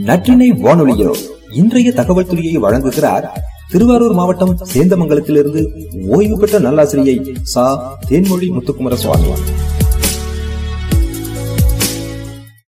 நற்றினை வானொலியோ இன்றைய தகவல் துறையை வழங்குகிறார் திருவாரூர் மாவட்டம் சேந்தமங்கலத்திலிருந்து ஓய்வு பெற்ற நல்லாசிரியை சா. தேன்மொழி முத்துக்குமர சுவாமி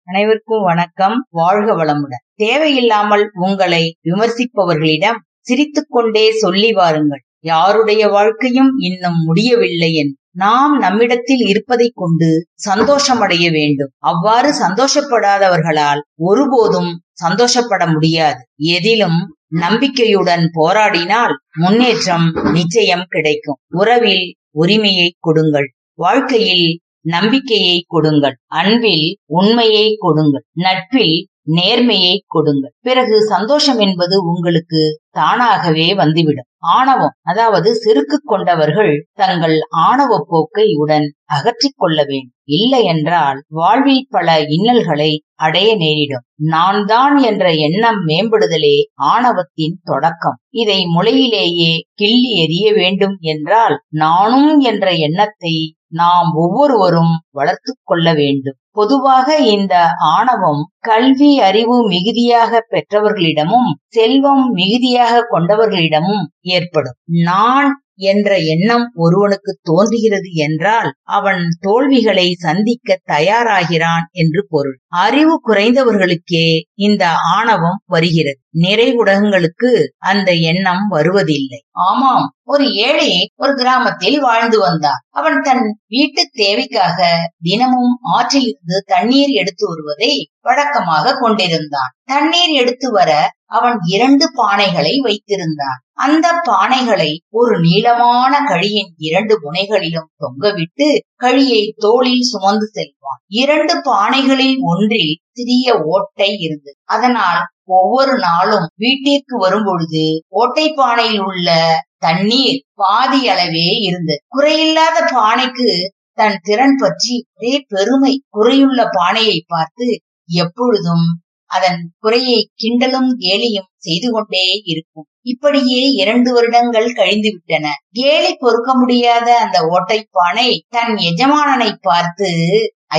அனைவருக்கும் வணக்கம். வாழ்க வளமுடன். தேவையில்லாமல் உங்களை விமர்சிப்பவர்களிடம் சிரித்துக்கொண்டே சொல்லி வாருங்கள். யாருடைய வாழ்க்கையும் இன்னும் முடியவில்லை என்று. நாம் நம்மிடத்தில் இருப்பதைக் கொண்டு சந்தோஷமடைய வேண்டும். அவ்வாறு சந்தோஷப்படாதவர்களால் ஒருபோதும் சந்தோஷப்பட முடியாது. எதிலும் நம்பிக்கையுடன் போராடினால் முன்னேற்றம் நிச்சயம் கிடைக்கும். உறவில் உரிமையை கொடுங்கள். வாழ்க்கையில் நம்பிக்கையை கொடுங்கள். அன்பில் உண்மையை கொடுங்கள். நட்பில் நேர்மையை கொடுங்கள். பிறகு சந்தோஷம் என்பது உங்களுக்கு தானாகவே வந்துவிடும். ஆணவம் அதாவது செருக்கு கொண்டவர்கள் தங்கள் ஆணவ போக்கை உடன் அகற்றிக் கொள்ள வேண்டும். இல்லை என்றால் வாழ்வில் பல இன்னல்களை அடைய நேரிடும். நான் தான் என்ற எண்ணம் மேம்படுதலே ஆணவத்தின் தொடக்கம். இதை முளையிலேயே கிள்ளி எறிய வேண்டும் என்றால் நானும் என்ற எண்ணத்தை நாம் ஒவ்வொருவரும் வளர்த்து கொள்ள வேண்டும். பொதுவாக இந்த ஆணவம் கல்வி அறிவு மிகுதியாக பெற்றவர்களிடமும் செல்வம் மிகுதியாக கொண்டவர்களிடமும் ஏற்படும். நான் என்ற எண்ணம் ஒருவனுக்கு தோன்றுகிறது என்றால் அவன் தோல்விகளை சந்திக்க தயாராகிறான் என்று பொருள். அறிவு குறைந்தவர்களுக்கே இந்த ஆணவம் வருகிறது. நிறைவுடகங்களுக்கு அந்த எண்ணம் வருவதில்லை. ஆமாம் ஒரு ஏழை ஒரு கிராமத்தில் வாழ்ந்து வந்தான் அவன் தன் வீட்டு தேவைக்காக தினமும் ஆற்றிலிருந்து தண்ணீர் எடுத்து வருவதை வழக்கமாக கொண்டிருந்தான். தண்ணீர் எடுத்து வர அவன் இரண்டு பானைகளை வைத்திருந்தான். அந்த பானைகளை ஒரு நீளமான கழியின் இரண்டு முனைகளிலும் தொங்கவிட்டு கழியை தோளில் சுமந்து செல்வான். இரண்டு பானைகளில் ஒன்றில் சிறிய ஓட்டை இருந்தது. அதனால் ஒவ்வொரு நாளும் வீட்டிற்கு வரும்பொழுது ஓட்டை பானையில் உள்ள தண்ணீர் பாதி அளவே இருந்தது. குறையில்லாத பானைக்கு தன் திறன் பற்றி ஒரே பெருமை. குறையுள்ள பானையை பார்த்து எப்பொழுதும் அதன் குறையை கிண்டலும் கேலியும் செய்து கொண்டே இருக்கும். இப்படியே இரண்டு வருடங்கள் கழிந்து விட்டன கேலி பொறுக்க முடியாத அந்த ஓட்டைப்பானை தன் எஜமானனை பார்த்து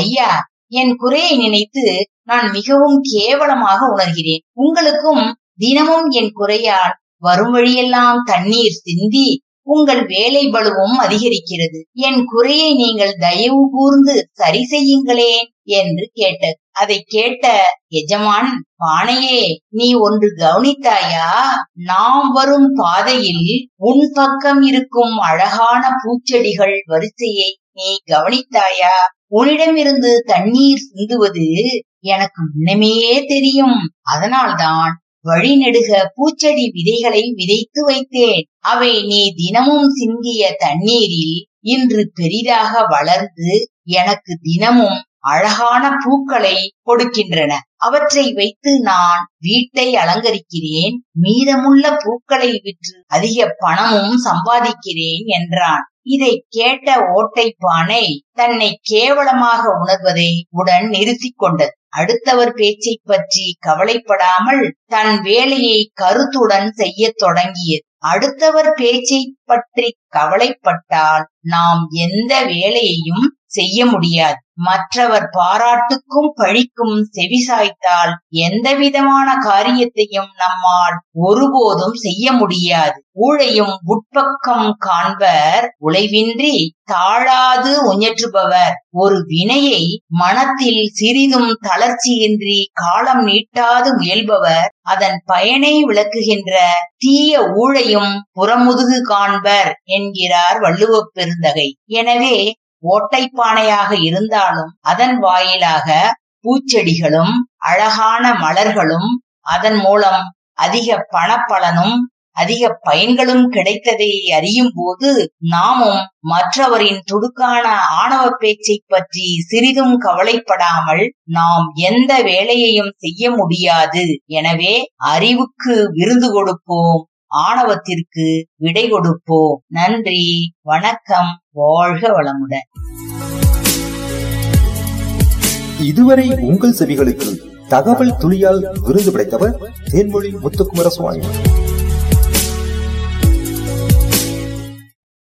ஐயா என் குறையை நினைத்து நான் மிகவும் கேவலமாக உணர்கிறேன். உங்களுக்கும் தினமும் என் குறையால் வரும் வழியெல்லாம் தண்ணீர் சிந்தி உங்கள் வேலை பலுவும் அதிகரிக்கிறது. என் குறையை நீங்கள் தயவு கூர்ந்து சரி செய்யுங்களேன். என்று கேட்டது. அதை கேட்ட எஜமான் பானையே நீ ஒன்று கவனித்தாயா? நாம் வரும் பாதையில் உன் பக்கம் இருக்கும் அழகான பூச்செடிகள் வரிசையை நீ கவனித்தாயா? உன்னிடமிருந்து தண்ணீர் சிந்துவது எனக்கு முன்னமே தெரியும். அதனால்தான் வழிநெடுக பூச்செடி விதைகளை விதைத்து வைத்தேன். அவை நீ தினமும் சிந்திய தண்ணீரில் இன்று பெரிதாக வளர்ந்து எனக்கு தினமும் அழகான பூக்களை கொடுக்கின்றன. அவற்றை வைத்து நான் வீட்டை அலங்கரிக்கிறேன். மீதமுள்ள பூக்களை விற்று அதிக பணமும் சம்பாதிக்கிறேன் என்றான். இதை கேட்ட ஓட்டை பானை தன்னை கேவலமாக உணர்வதை உடன் நிறுத்திக் கொண்டது. அடுத்தவர் பேச்சை பற்றி கவலைப்படாமல் தன் வேலையை கருத்துடன் செய்ய தொடங்கியது. அடுத்தவர் பேச்சை பற்றி கவலைப்பட்டால் நாம் எந்த வேலையையும் செய்ய முடியாது. மற்றவர் பாராட்டுக்கும் பழிக்கும் செவிசாய்த்தால் எந்த விதமான காரியத்தையும் நம்மால் ஒருபோதும் செய்ய முடியாது. ஊழையும் உட்பக்கம் காண்பர் உழைவின்றி தாழாது உயற்றுபவர் ஒரு வினையை மனத்தில் சிறிதும் தளர்ச்சியின்றி காலம் நீட்டாது முயல்பவர். அதன் பயனை விளக்குகின்ற தீய ஊழையும் புறமுதுகு காண்பர் என்கிறார் வள்ளுவப் பெருந்தகை. எனவே ஓட்டைப்பானையாக இருந்தாலும் அதன் வாயிலாக பூச்செடிகளும் அழகான மலர்களும் அதன் மூலம் அதிக பணப்பலனும் அதிக பயன்களும் கிடைத்ததை அறியும் போது நாமும் மற்றவரின் துடுக்கான ஆணவ பேச்சை பற்றி சிறிதும் கவலைப்படாமல் நாம் எந்த வேலையையும் செய்ய முடியாது. எனவே அறிவுக்கு விருது கொடுப்போம். ஆணவத்திற்கு விடை கொடுப்போம். நன்றி. வணக்கம். வாழ்க வளமுடன். இதுவரை உங்கள் செவிகளுக்கு தகவல் துளியால் விருது படைத்தவர் தேன்மொழி முத்துக்குமர சுவாமி